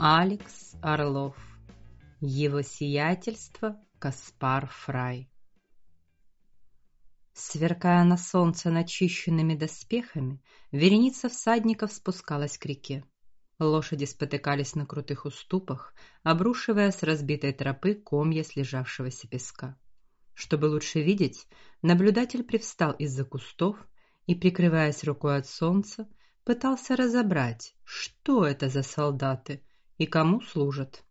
Алекс Орлов. Его сиятельство Каспар Фрай. Сверкая на солнце начищенными доспехами, вереница всадников спускалась к реке. Лошади спотыкались на крутых уступах, обрушивая с разбитой тропы комья слежавшегося песка. Чтобы лучше видеть, наблюдатель привстал из-за кустов и, прикрываясь рукой от солнца, пытался разобрать, что это за солдаты и кому служат.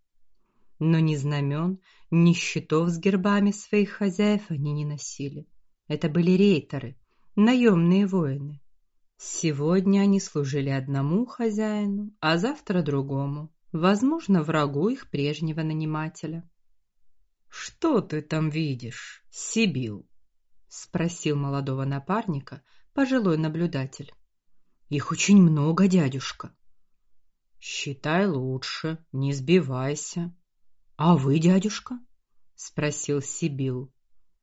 Но ни знамен, ни щитов с гербами своих хозяев они не носили. Это были рейтеры, наемные воины. Сегодня они служили одному хозяину, а завтра другому, возможно, врагу их прежнего нанимателя. Что ты там видишь, Сибил? спросил молодого напарника пожилой наблюдатель. Их очень много, дядюшка. Считай лучше, не сбивайся. А вы, дядюшка? спросил Сибил.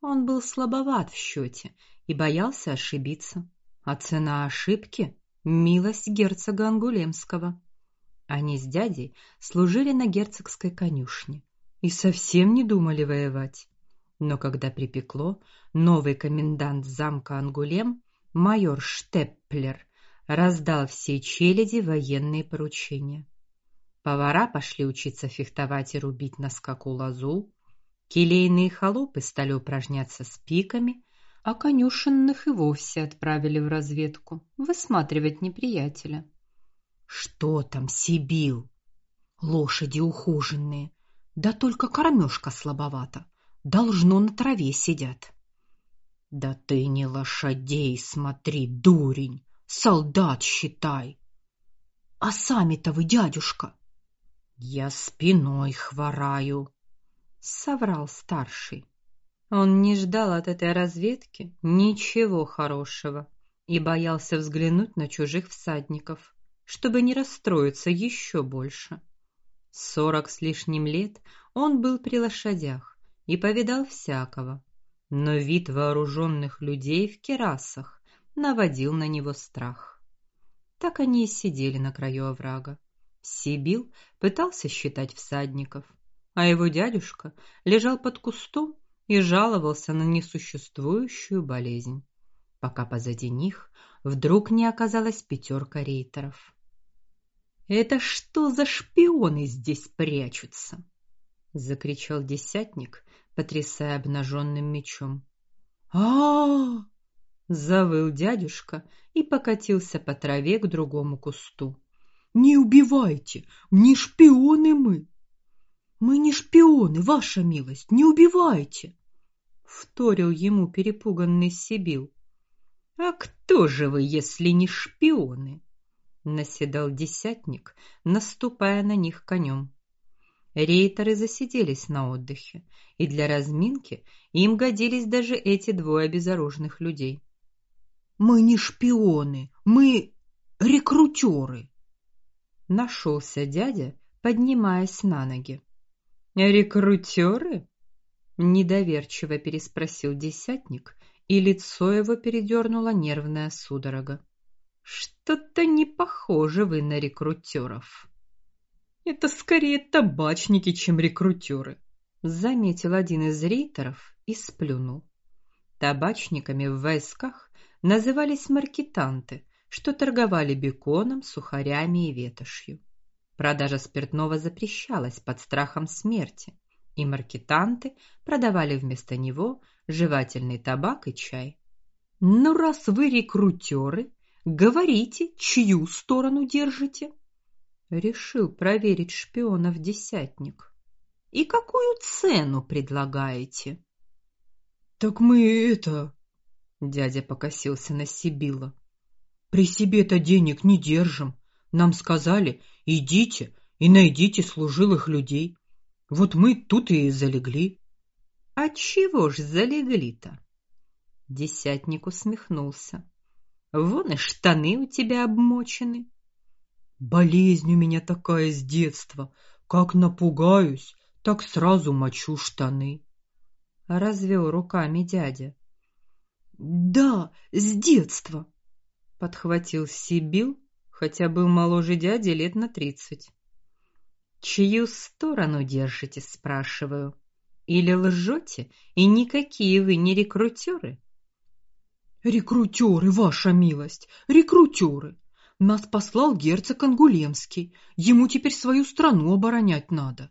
Он был слабоват в счете и боялся ошибиться. А цена ошибки милость герцога Ангулемского. Они с дядей служили на герцогской конюшне и совсем не думали воевать. Но когда припекло, новый комендант замка Ангулем, майор Штепплер, раздал всей челяди военные поручения. Повара пошли учиться фехтовать и рубить на скаку лозу, келейные холопы стали упражняться с пиками, а конюшенных и вовсе отправили в разведку высматривать неприятеля. Что там, Сибил? Лошади ухоженные, да только кормежка слабовата. Должно на траве сидят. Да ты не лошадей смотри, дурень, солдат считай. А сами-то вы, дядюшка? Я спиной хвораю, соврал старший. Он не ждал от этой разведки ничего хорошего и боялся взглянуть на чужих всадников, чтобы не расстроиться еще больше. Сорок с лишним лет он был при лошадях и повидал всякого, но вид вооруженных людей в керасах наводил на него страх. Так они и сидели на краю оврага. Сибил пытался считать всадников, а его дядюшка лежал под кустом и жаловался на несуществующую болезнь, пока позади них вдруг не оказалась пятерка рейтеров. Это что за шпионы здесь прячутся? закричал десятник, потрясая обнаженным мечом. А! -а, -а завыл дядюшка и покатился по траве к другому кусту. Не убивайте, не шпионы мы. Мы не шпионы, ваша милость, не убивайте, вторил ему перепуганный Сибил. А кто же вы, если не шпионы? наседал десятник, наступая на них конем. Рейтеры засиделись на отдыхе, и для разминки им годились даже эти двое безоружных людей. Мы не шпионы, мы рекрутеры. Нашелся дядя, поднимаясь на ноги. Рекрутеры? недоверчиво переспросил десятник, и лицо его передернула нервная судорога. Что-то не похоже вы на рекрутеров. Это скорее табачники, чем рекрутеры, заметил один из рейтеров и сплюнул. Табачниками в войсках назывались маркетанты, что торговали беконом, сухарями и ветошью. Продажа спиртного запрещалась под страхом смерти, и маркетанты продавали вместо него жевательный табак и чай. Ну раз вы рекрутеры, говорите, чью сторону держите? решил проверить шпионов десятник. И какую цену предлагаете? Так мы это Дядя покосился на Сибила. При себе-то денег не держим. Нам сказали: "Идите и найдите служилых людей". Вот мы тут и залегли. А чего ж залегли-то? Десятник усмехнулся. Вон и штаны у тебя обмочены. Болезнь у меня такая с детства. Как напугаюсь, так сразу мочу штаны. Развел руками дядя. Да, с детства, подхватил Сибил, хотя был моложе дяди лет на тридцать. Чью сторону держите, спрашиваю? Или лжете, и никакие вы не рекрутеры? Рекрутеры, ваша милость, рекрутеры. Нас послал герцог Ангулемский. Ему теперь свою страну оборонять надо.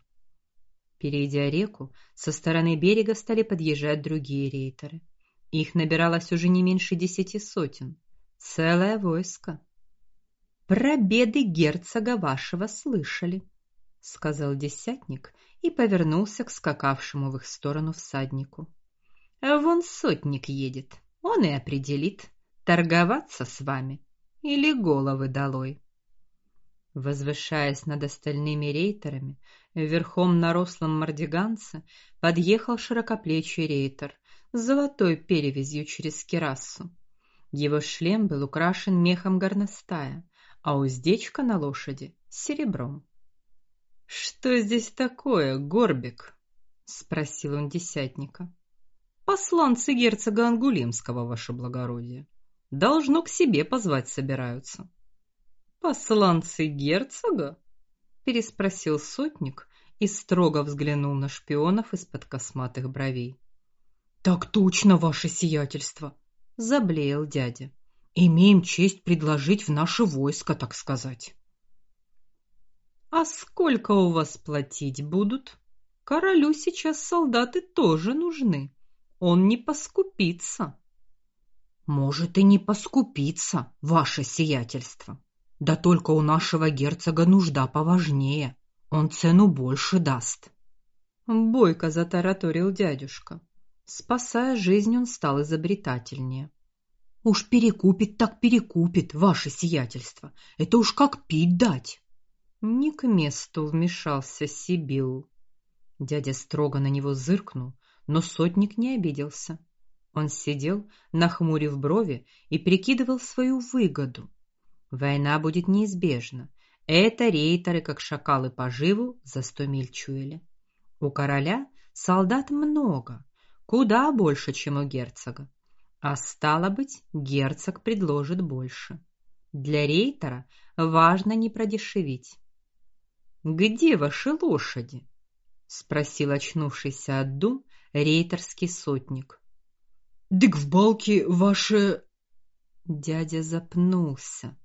Перейдя реку, со стороны берега стали подъезжать другие рейтеры. Их набиралось уже не меньше десяти сотен. Целое войско. Про беды герцога вашего слышали, сказал десятник и повернулся к скакавшему в их сторону всаднику. Вон сотник едет. Он и определит, торговаться с вами или головы долой. Возвышаясь над остальными рейтерами, верхом на рослом мордиганце подъехал широкоплечий рейтер с золотой перевязью через кирасу. Его шлем был украшен мехом горностая, а уздечка на лошади серебром. Что здесь такое, Горбик? спросил он десятника. Посланцы герцога Ангулемского, ваше благородие. Должно к себе позвать собираются. Посланцы герцога? переспросил сотник и строго взглянул на шпионов из-под косматых бровей. Так точно, ваше сиятельство, заблеял дядя. Имеем честь предложить в наше войско, так сказать. А сколько у вас платить будут? Королю сейчас солдаты тоже нужны. Он не поскупится. Может и не поскупиться, ваше сиятельство. Да только у нашего герцога нужда поважнее. Он цену больше даст. Бойко затараторил дядюшка. Спасая жизнь, он стал изобретательнее. Уж перекупит так перекупит, ваше сиятельство. Это уж как пить дать. Не к месту вмешался Сибил. Дядя строго на него зыркнул, но сотник не обиделся. Он сидел, нахмурив брови и прикидывал свою выгоду. Война будет неизбежна. Это рейтеры, как шакалы поживу, за сто миль чуяли. У короля солдат много, куда больше, чем у герцога. А стало быть, герцог предложит больше. Для рейтера важно не продешевить. Где ваши лошади? спросил очнувшийся от дум рейтерский сотник. Дык в балке ваше Дядя запнулся,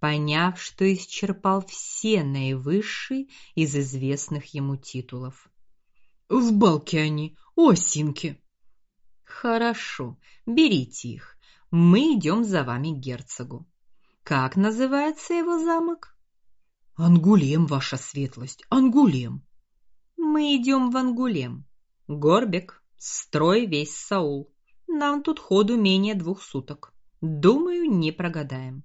поняв, что исчерпал все наивысшие из известных ему титулов. В балке они, осинки. Хорошо, берите их. Мы идем за вами к герцогу. Как называется его замок? Ангулем, ваша светлость, Ангулем. Мы идем в Ангулем. Горбек, строй весь Саул. Нам тут ходу менее двух суток. Думаю, не прогадаем.